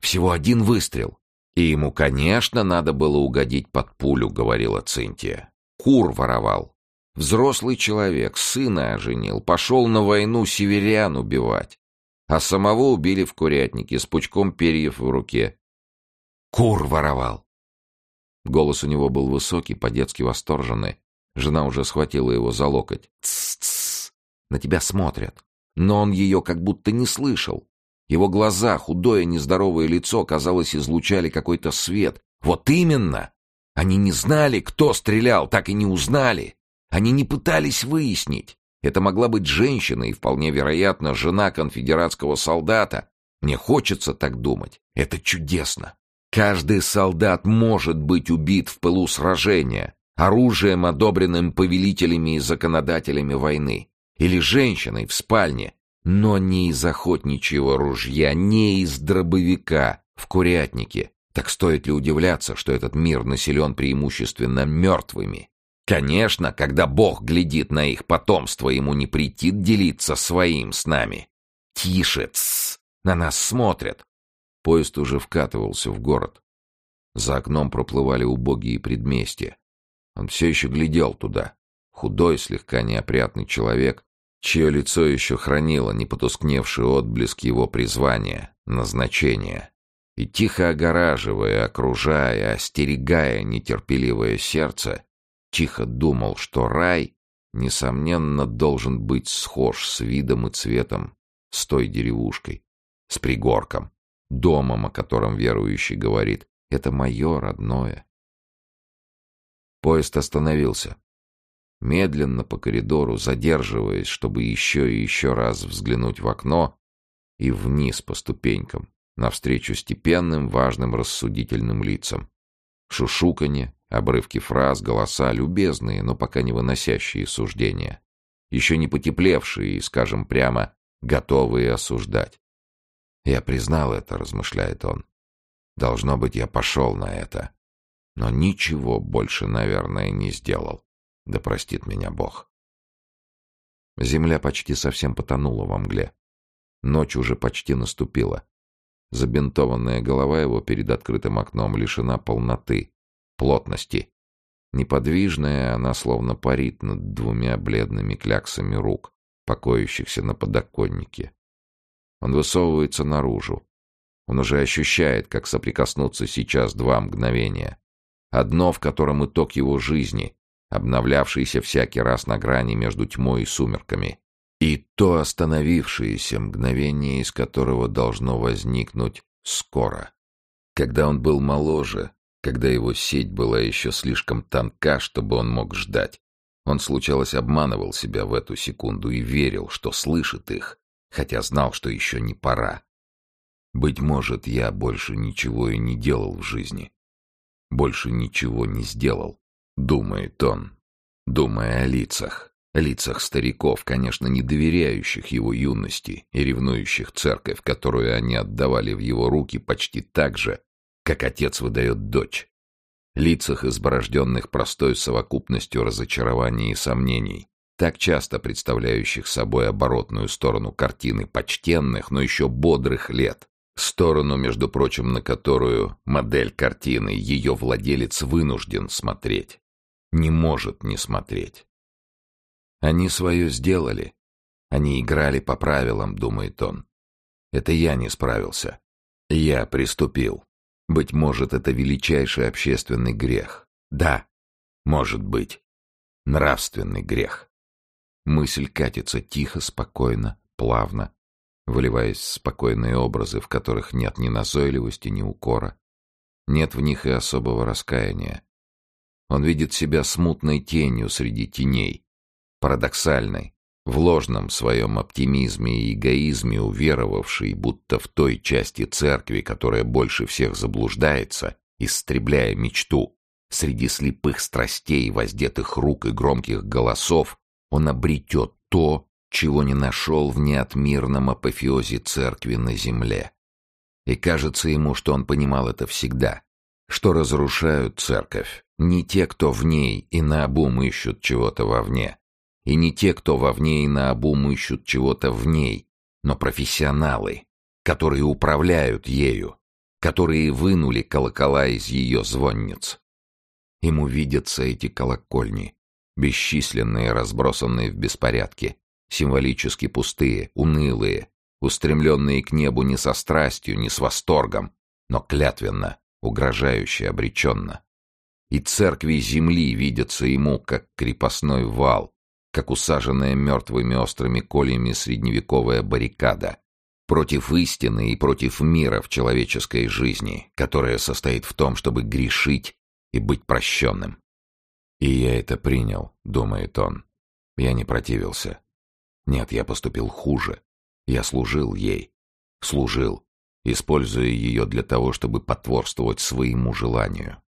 Всего один выстрел. И ему, конечно, надо было угодить под пулю, говорила Цинтия. Кур воровал. Взрослый человек, сына оженил, пошел на войну северян убивать. А самого убили в курятнике с пучком перьев в руке. Кур воровал. Голос у него был высокий, по-детски восторженный. Жена уже схватила его за локоть. «Тсс-тсс! На тебя смотрят!» Но он ее как будто не слышал. Его глаза, худое нездоровое лицо, казалось, излучали какой-то свет. Вот именно! Они не знали, кто стрелял, так и не узнали. Они не пытались выяснить. Это могла быть женщина и, вполне вероятно, жена конфедератского солдата. Мне хочется так думать. Это чудесно. Каждый солдат может быть убит в пылу сражения, оружием, одобренным повелителями и законодателями войны, или женщиной в спальне, но не из охотничьего ружья, не из дробовика в курятнике. Так стоит ли удивляться, что этот мир населен преимущественно мертвыми? Конечно, когда Бог глядит на их потомство, ему не претит делиться своим с нами. Тише, тсс, на нас смотрят. Поезд уже вкатывался в город. За окном проплывали убогие предместья. Он все еще глядел туда. Худой, слегка неопрятный человек, чье лицо еще хранило непотускневший отблеск его призвания, назначения. И тихо огораживая, окружая, остерегая нетерпеливое сердце, Тихо думал, что рай, несомненно, должен быть схож с видом и цветом с той деревушкой, с пригорком, домом, о котором верующий говорит «это мое родное». Поезд остановился. Медленно по коридору, задерживаясь, чтобы еще и еще раз взглянуть в окно и вниз по ступенькам, навстречу степенным, важным, рассудительным лицам. Шушуканье, Обрывки фраз, голоса, любезные, но пока не выносящие суждения. Еще не потеплевшие и, скажем прямо, готовые осуждать. «Я признал это», — размышляет он. «Должно быть, я пошел на это. Но ничего больше, наверное, не сделал. Да простит меня Бог». Земля почти совсем потонула во мгле. Ночь уже почти наступила. Забинтованная голова его перед открытым окном лишена полноты, плотности. Неподвижная, она словно парит над двумя бледными кляксами рук, покоящихся на подоконнике. Он высовывается наружу. Он уже ощущает, как соприкоснуться сейчас два мгновения. Одно, в котором итог его жизни, обновлявшийся всякий раз на грани между тьмой и сумерками, и то остановившееся мгновение, из которого должно возникнуть скоро. Когда он был моложе, когда его сеть была еще слишком тонка, чтобы он мог ждать. Он, случалось, обманывал себя в эту секунду и верил, что слышит их, хотя знал, что еще не пора. Быть может, я больше ничего и не делал в жизни. Больше ничего не сделал, думает он, думая о лицах. Лицах стариков, конечно, не доверяющих его юности и ревнующих церковь, которую они отдавали в его руки почти так же, как отец выдает дочь. Лицах, изборожденных простой совокупностью разочарований и сомнений, так часто представляющих собой оборотную сторону картины почтенных, но еще бодрых лет, сторону, между прочим, на которую модель картины ее владелец вынужден смотреть, не может не смотреть. Они свое сделали. Они играли по правилам, думает он. Это я не справился. Я приступил. Быть может, это величайший общественный грех. Да, может быть. Нравственный грех. Мысль катится тихо, спокойно, плавно, выливаясь в спокойные образы, в которых нет ни назойливости, ни укора. Нет в них и особого раскаяния. Он видит себя смутной тенью среди теней, парадоксальной, в ложном своем оптимизме и эгоизме уверовавший, будто в той части церкви, которая больше всех заблуждается, истребляя мечту, среди слепых страстей, воздетых рук и громких голосов, он обретет то, чего не нашел в неотмирном апофеозе церкви на земле. И кажется ему, что он понимал это всегда, что разрушают церковь не те, кто в ней и наобум ищут чего-то вовне, и не те, кто вовне и наобум ищут чего-то в ней, но профессионалы, которые управляют ею, которые вынули колокола из ее звонниц. Ему видятся эти колокольни, бесчисленные, разбросанные в беспорядке, символически пустые, унылые, устремленные к небу не со страстью, не с восторгом, но клятвенно, угрожающе, обреченно. И церкви земли видятся ему, как крепостной вал, как усаженная мертвыми острыми кольями средневековая баррикада, против истины и против мира в человеческой жизни, которая состоит в том, чтобы грешить и быть прощенным. И я это принял, думает он. Я не противился. Нет, я поступил хуже. Я служил ей. Служил, используя ее для того, чтобы потворствовать своему желанию.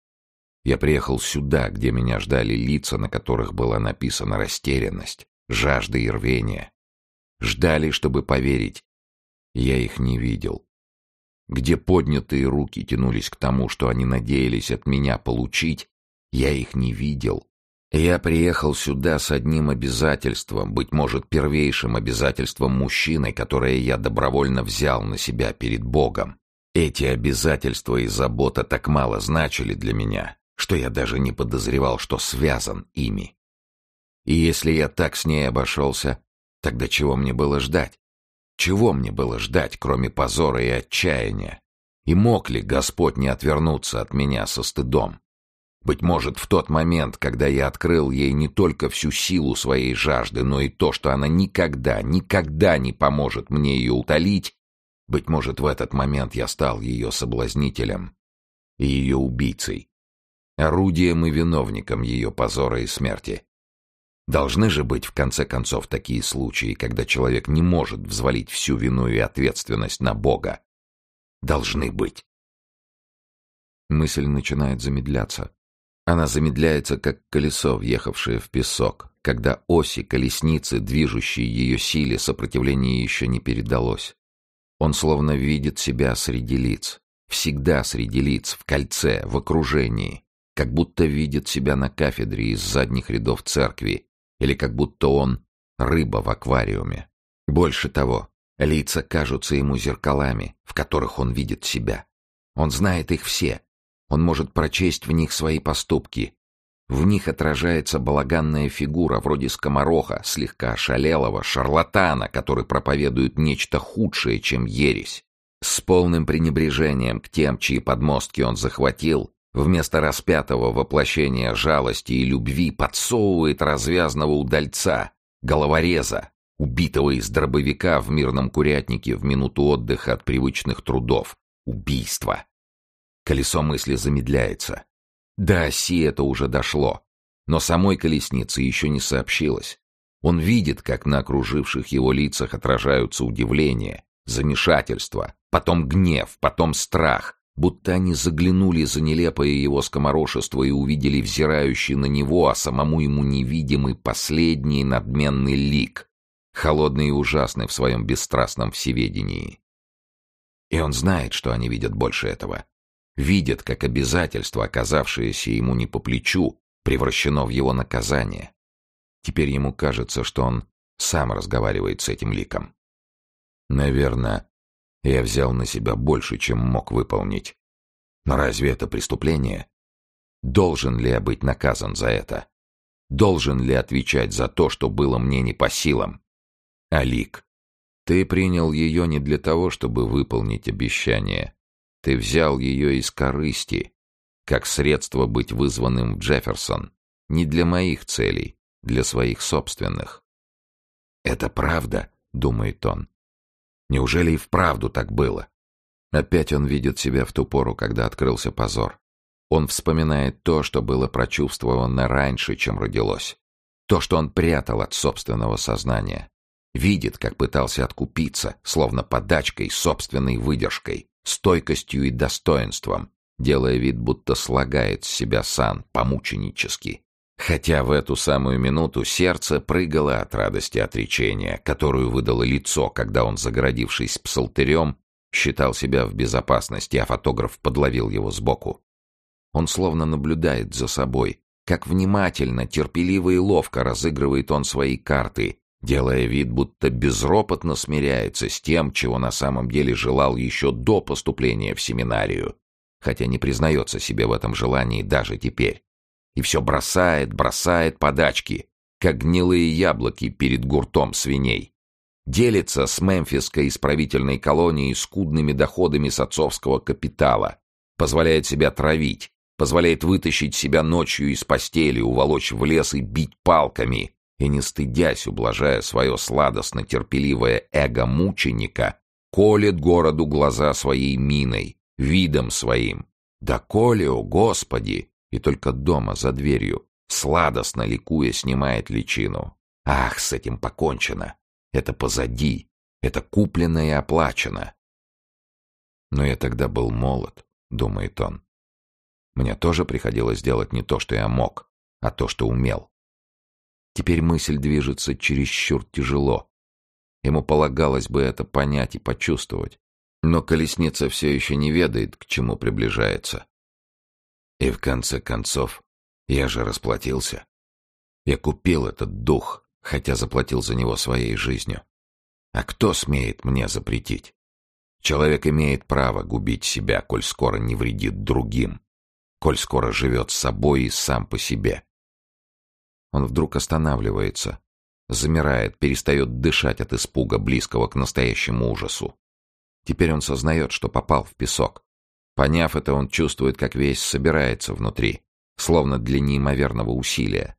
Я приехал сюда, где меня ждали лица, на которых была написана растерянность, жажда и рвение. Ждали, чтобы поверить. Я их не видел. Где поднятые руки тянулись к тому, что они надеялись от меня получить, я их не видел. Я приехал сюда с одним обязательством, быть может, первейшим обязательством мужчины, которое я добровольно взял на себя перед Богом. Эти обязательства и забота так мало значили для меня, что я даже не подозревал, что связан ими. И если я так с ней обошелся, тогда чего мне было ждать? Чего мне было ждать, кроме позора и отчаяния? И мог ли Господь не отвернуться от меня со стыдом? Быть может, в тот момент, когда я открыл ей не только всю силу своей жажды, но и то, что она никогда, никогда не поможет мне ее утолить, быть может, в этот момент я стал ее соблазнителем и ее убийцей, орудием и виновником ее позора и смерти. Должны же быть, в конце концов, такие случаи, когда человек не может взвалить всю вину и ответственность на Бога. Должны быть. Мысль начинает замедляться. Она замедляется, как колесо, въехавшее в песок, когда оси колесницы, движущей ее силе, сопротивление еще не передалось. Он словно видит себя среди лиц, всегда среди лиц, в кольце, в окружении, как будто видит себя на кафедре из задних рядов церкви, или как будто он рыба в аквариуме. Больше того, лица кажутся ему зеркалами, в которых он видит себя. Он знает их все, он может прочесть в них свои поступки. В них отражается балаганная фигура, вроде скомороха, слегка ошалелого, шарлатана, который проповедует нечто худшее, чем ересь. С полным пренебрежением к тем, чьи подмостки он захватил, вместо распятого воплощения жалости и любви подсовывает развязного удальца, головореза, убитого из дробовика в мирном курятнике в минуту отдыха от привычных трудов. Убийство. Колесо мысли замедляется. До оси это уже дошло. Но самой колеснице еще не сообщилось. Он видит, как на окруживших его лицах отражаются удивление, замешательство, потом гнев, потом страх, будто они заглянули за нелепое его скоморошество и увидели взирающий на него, а самому ему невидимый последний надменный лик, холодный и ужасный в своем бесстрастном всеведении. И он знает, что они видят больше этого. Видят, как обязательство, оказавшееся ему не по плечу, превращено в его наказание. Теперь ему кажется, что он сам разговаривает с этим ликом. Наверное, я взял на себя больше, чем мог выполнить. Но разве это преступление? Должен ли я быть наказан за это? Должен ли отвечать за то, что было мне не по силам? Алик, ты принял ее не для того, чтобы выполнить обещание. Ты взял ее из корысти, как средство быть вызванным в Джефферсон, не для моих целей, для своих собственных. «Это правда?» — думает он. Неужели и вправду так было? Опять он видит себя в ту пору, когда открылся позор. Он вспоминает то, что было прочувствовано раньше, чем родилось. То, что он прятал от собственного сознания. Видит, как пытался откупиться, словно подачкой, собственной выдержкой, стойкостью и достоинством, делая вид, будто слагает с себя сан помученически, Хотя в эту самую минуту сердце прыгало от радости отречения, которую выдало лицо, когда он, загородившись псалтырем, считал себя в безопасности, а фотограф подловил его сбоку. Он словно наблюдает за собой, как внимательно, терпеливо и ловко разыгрывает он свои карты, делая вид, будто безропотно смиряется с тем, чего на самом деле желал еще до поступления в семинарию, хотя не признается себе в этом желании даже теперь и все бросает, бросает подачки, как гнилые яблоки перед гуртом свиней. Делится с мемфисской исправительной колонией скудными доходами с отцовского капитала, позволяет себя травить, позволяет вытащить себя ночью из постели, уволочь в лес и бить палками, и, не стыдясь, ублажая свое сладостно-терпеливое эго мученика, колет городу глаза своей миной, видом своим. Да коли, о Господи, и только дома, за дверью, сладостно ликуя, снимает личину. Ах, с этим покончено. Это позади. Это куплено и оплачено. Но я тогда был молод, думает он. Мне тоже приходилось делать не то, что я мог, а то, что умел. Теперь мысль движется чересчур тяжело. Ему полагалось бы это понять и почувствовать. Но колесница все еще не ведает, к чему приближается. И в конце концов, я же расплатился. Я купил этот дух, хотя заплатил за него своей жизнью. А кто смеет мне запретить? Человек имеет право губить себя, коль скоро не вредит другим, коль скоро живет собой и сам по себе. Он вдруг останавливается, замирает, перестает дышать от испуга, близкого к настоящему ужасу. Теперь он сознает, что попал в песок. Поняв это, он чувствует, как весь собирается внутри, словно для неимоверного усилия.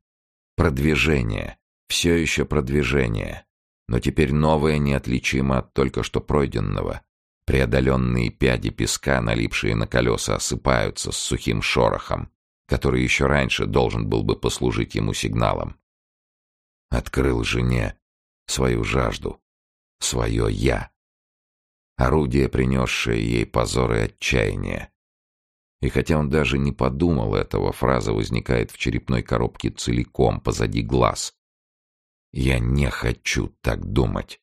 Продвижение. Все еще продвижение. Но теперь новое неотличимо от только что пройденного. Преодоленные пяди песка, налипшие на колеса, осыпаются с сухим шорохом, который еще раньше должен был бы послужить ему сигналом. Открыл жене свою жажду, свое «я» орудие, принесшее ей позор и отчаяние. И хотя он даже не подумал этого, фраза возникает в черепной коробке целиком, позади глаз. «Я не хочу так думать.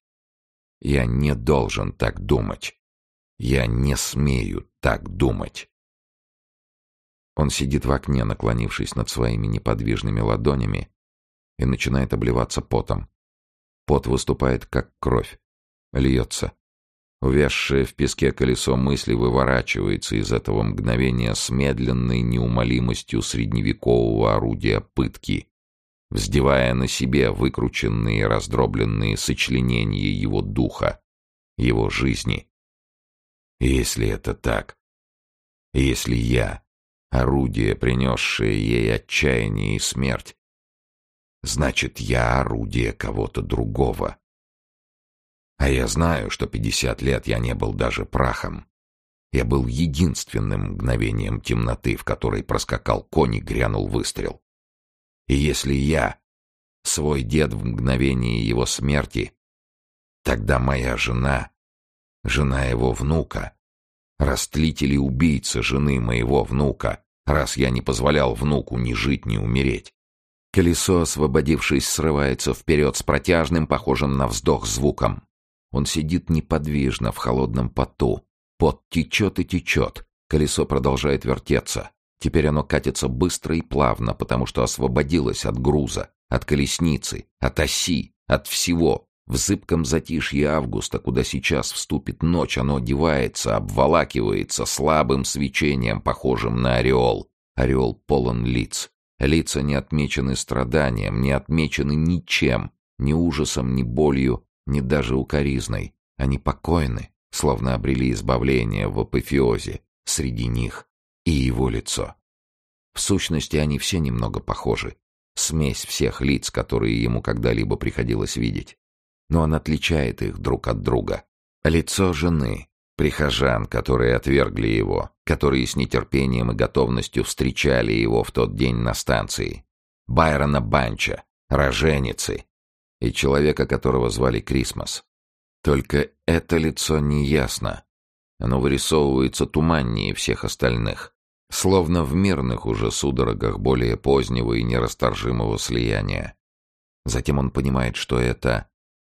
Я не должен так думать. Я не смею так думать». Он сидит в окне, наклонившись над своими неподвижными ладонями, и начинает обливаться потом. Пот выступает, как кровь. Льется. Увязшее в песке колесо мысли выворачивается из этого мгновения с медленной неумолимостью средневекового орудия пытки, вздевая на себе выкрученные раздробленные сочленения его духа, его жизни. Если это так, если я — орудие, принесшее ей отчаяние и смерть, значит, я орудие кого-то другого. А я знаю, что пятьдесят лет я не был даже прахом. Я был единственным мгновением темноты, в которой проскакал конь и грянул выстрел. И если я свой дед в мгновение его смерти, тогда моя жена Жена его внука. Растлитель и убийца жены моего внука, раз я не позволял внуку ни жить, ни умереть. Колесо, освободившись, срывается вперед с протяжным, похожим на вздох звуком. Он сидит неподвижно в холодном поту. Пот течет и течет. Колесо продолжает вертеться. Теперь оно катится быстро и плавно, потому что освободилось от груза, от колесницы, от оси, от всего. В зыбком затишье августа, куда сейчас вступит ночь, оно одевается, обволакивается слабым свечением, похожим на ореол. Ореол полон лиц. Лица не отмечены страданием, не отмечены ничем, ни ужасом, ни болью, ни даже укоризной. Они покойны, словно обрели избавление в апофеозе. Среди них и его лицо. В сущности, они все немного похожи. Смесь всех лиц, которые ему когда-либо приходилось видеть. Но он отличает их друг от друга. Лицо жены, прихожан, которые отвергли его, которые с нетерпением и готовностью встречали его в тот день на станции. Байрона Банча, роженицы, и человека, которого звали Крисмас. Только это лицо неясно. Оно вырисовывается туманнее всех остальных, словно в мирных уже судорогах более позднего и нерасторжимого слияния. Затем он понимает, что это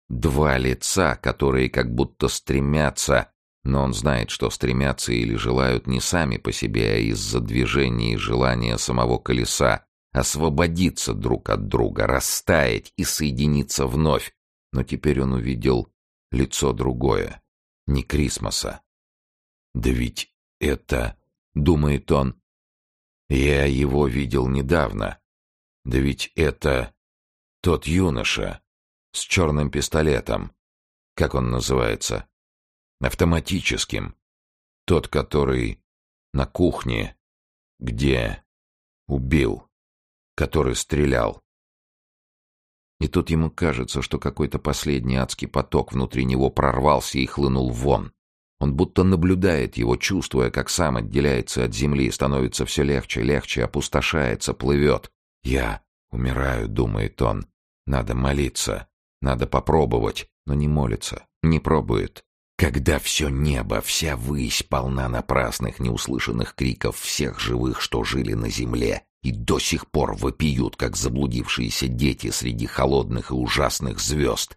два лица, которые как будто стремятся, но он знает, что стремятся или желают не сами по себе, а из-за движения и желания самого колеса, освободиться друг от друга, растаять и соединиться вновь. Но теперь он увидел лицо другое, не Крисмоса. «Да ведь это...» — думает он. «Я его видел недавно. Да ведь это... тот юноша с черным пистолетом. Как он называется? Автоматическим. Тот, который на кухне, где убил» который стрелял. И тут ему кажется, что какой-то последний адский поток внутри него прорвался и хлынул вон. Он будто наблюдает его, чувствуя, как сам отделяется от земли, становится все легче, легче, опустошается, плывет. «Я умираю», — думает он. «Надо молиться, надо попробовать», но не молится, не пробует. Когда все небо, вся высь полна напрасных, неуслышанных криков всех живых, что жили на земле, и до сих пор вопиют, как заблудившиеся дети среди холодных и ужасных звезд.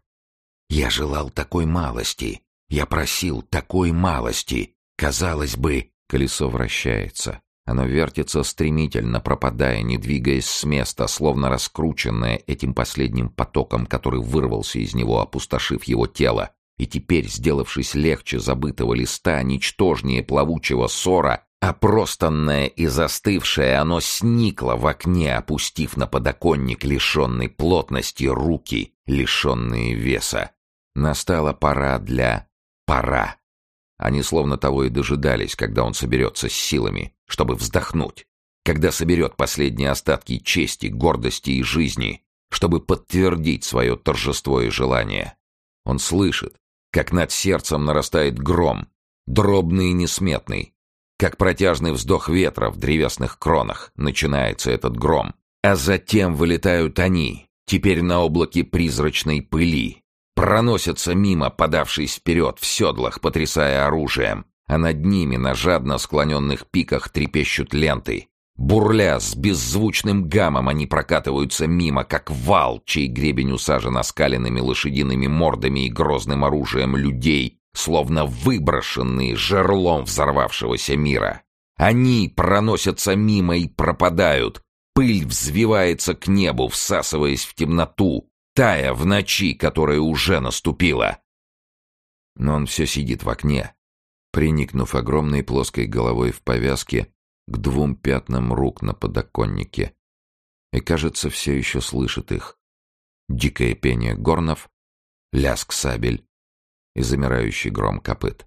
Я желал такой малости, я просил такой малости. Казалось бы, колесо вращается. Оно вертится стремительно, пропадая, не двигаясь с места, словно раскрученное этим последним потоком, который вырвался из него, опустошив его тело. И теперь, сделавшись легче забытого листа, ничтожнее плавучего ссора, Опростанное и застывшее, оно сникло в окне, опустив на подоконник лишенной плотности руки, лишенные веса. Настала пора для «пора». Они словно того и дожидались, когда он соберется с силами, чтобы вздохнуть, когда соберет последние остатки чести, гордости и жизни, чтобы подтвердить свое торжество и желание. Он слышит, как над сердцем нарастает гром, дробный и несметный, как протяжный вздох ветра в древесных кронах начинается этот гром. А затем вылетают они, теперь на облаке призрачной пыли. Проносятся мимо, подавшись вперед в седлах, потрясая оружием, а над ними на жадно склоненных пиках трепещут ленты. Бурля с беззвучным гамом они прокатываются мимо, как вал, чей гребень усажен оскаленными лошадиными мордами и грозным оружием людей, словно выброшенные жерлом взорвавшегося мира. Они проносятся мимо и пропадают. Пыль взвивается к небу, всасываясь в темноту, тая в ночи, которая уже наступила. Но он все сидит в окне, приникнув огромной плоской головой в повязке к двум пятнам рук на подоконнике. И, кажется, все еще слышит их. Дикое пение горнов, ляск сабель, и замирающий гром копыт.